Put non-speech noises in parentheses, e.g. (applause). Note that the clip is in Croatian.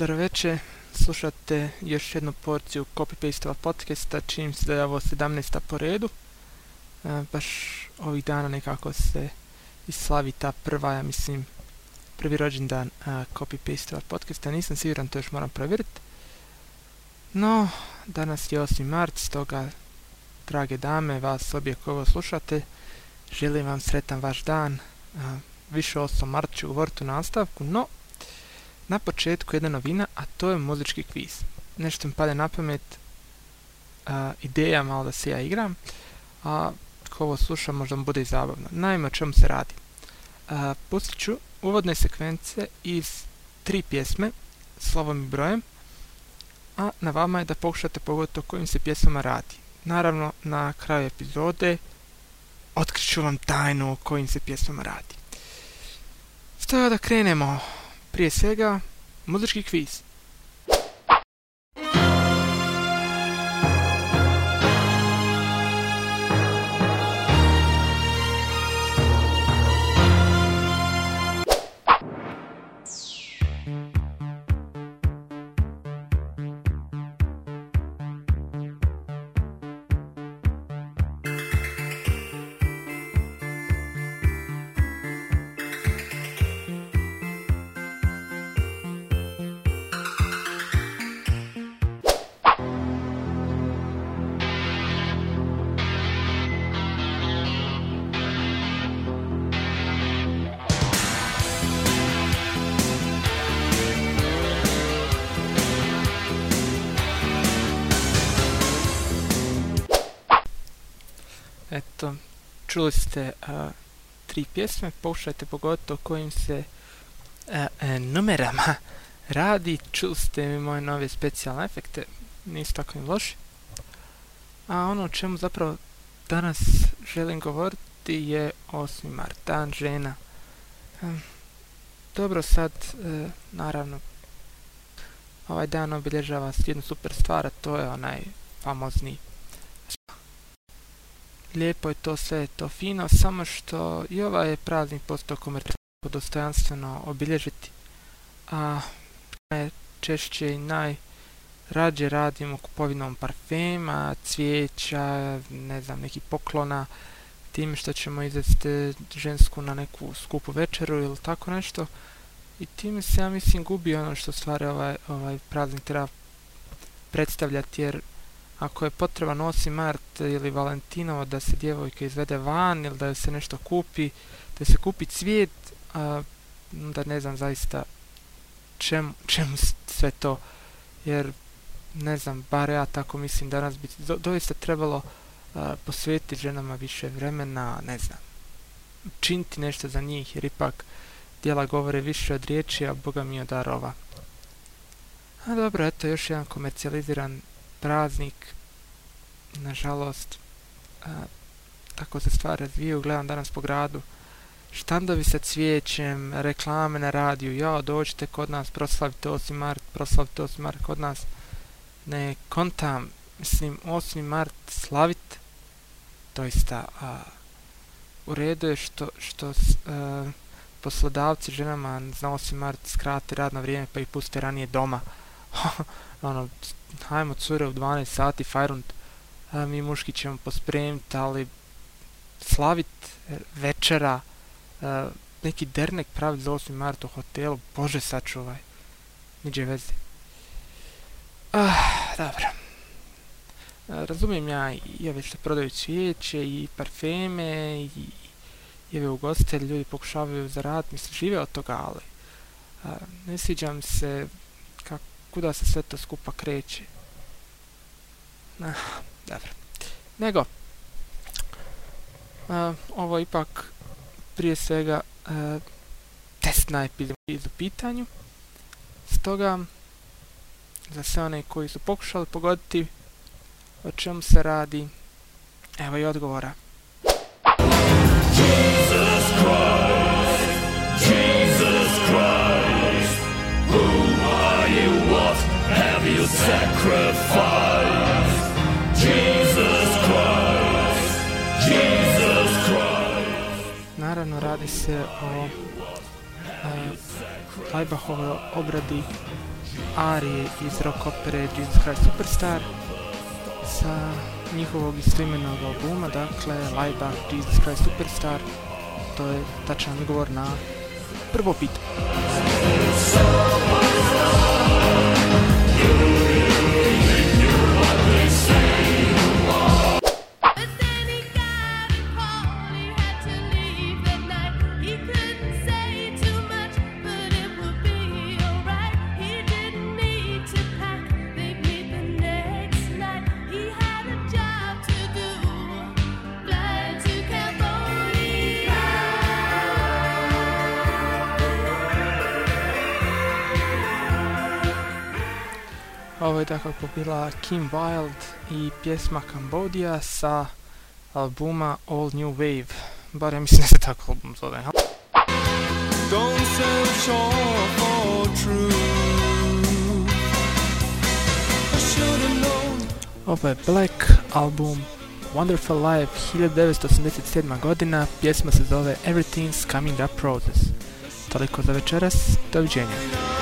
Dobro večer, slušate još jednu porciju copy-pasteva podcasta, čini se da je ovo 17. po redu. E, baš ovih dana nekako se islavi ta prva, ja mislim, prvi rođendan uh, copy-pasteva podcasta. Nisam siguran, to još moram provjeriti. No, danas je 8. mart, stoga, drage dame, vas obje kogo slušate, želim vam sretan vaš dan. Uh, više o 8. mart ću govoriti u nastavku, no, na početku jedna novina, a to je muzički kviz. Nešto mi pade na pamet, ideja malo da se ja igram, a ko ovo sluša možda mu bude i zabavno. Naime, o čemu se radi? A, pustit ću uvodne sekvence iz tri pjesme, slovom i brojem, a na vama je da pokušate pogoditi o kojim se pjesmama radi. Naravno, na kraju epizode otkriću vam tajnu o kojim se pjesmama radi. Stoga da krenemo. Prije svega, muzički kviz. Eto, čuli ste tri pjesme, pokušajte pogotovo kojim se uh, numerama (laughs) radi, čuli ste mi moje nove specijalne efekte, nisu tako im loši. A ono o čemu zapravo danas želim govoriti je 8. mart, dan žena. Dobro, sad, uh, naravno, ovaj dan obilježava jednu super stvar, a to je onaj famozni lijepo je to sve, to fino, samo što i ovaj je praznik postao komercijalno dostojanstveno obilježiti, a najčešće i najrađe radimo kupovinom parfema, cvijeća, ne znam, nekih poklona, tim što ćemo izvesti žensku na neku skupu večeru ili tako nešto. I time se, ja mislim, gubi ono što stvari ovaj, ovaj praznik treba predstavljati, jer ako je potreban 8. mart ili Valentinovo da se djevojka izvede van ili da se nešto kupi, da se kupi cvijet, a, da ne znam zaista čemu, čemu sve to, jer ne znam, bar ja tako mislim danas bi do, doista trebalo a, posvetiti ženama više vremena, ne znam, činiti nešto za njih, jer ipak djela govore više od riječi, a Boga mi od darova. A dobro, eto još jedan komercijaliziran praznik. Nažalost, a, tako se stvari razvijaju. Gledam danas po gradu štandovi sa cvijećem, reklame na radiju. Ja, dođite kod nas, proslavite 8. mart, proslavite 8. mart kod nas. Ne kontam, mislim, 8. mart slavit, doista, a, u redu je što, što a, poslodavci ženama za 8. mart skrate radno vrijeme pa ih puste ranije doma. (laughs) ono, hajmo cure u 12 sati, fajrunt, mi muški ćemo pospremiti, ali slavit večera, neki dernek praviti za 8. mart u hotelu, bože sačuvaj, niđe veze. Ah, dobro. Razumijem ja i ove što prodaju cvijeće i parfeme i, i ove ugostitelji, ljudi pokušavaju zaraditi, mislim, žive od toga, ali a, ne sviđam se kuda se sve to skupa kreće. Ah, dobro. Nego, ovo ipak prije svega uh, testna epidemija u pitanju. Stoga, za sve one koji su pokušali pogoditi o čemu se radi, evo i odgovora. Naravno radi se o Lajbahovoj obradi arije iz rock opere Jesus Christ Superstar sa njihovog istoimenog albuma, dakle Laibach Jesus Christ Superstar. To je tačan odgovor na prvo pitanje. Ovo je dakako bila Kim Wilde i pjesma Cambodia sa albuma All New Wave. Bar ja mislim da se tako album zove. Don't for Ovo je Black album Wonderful Life 1987. godina, pjesma se zove Everything's Coming Up Roses. Toliko za večeras, doviđenja.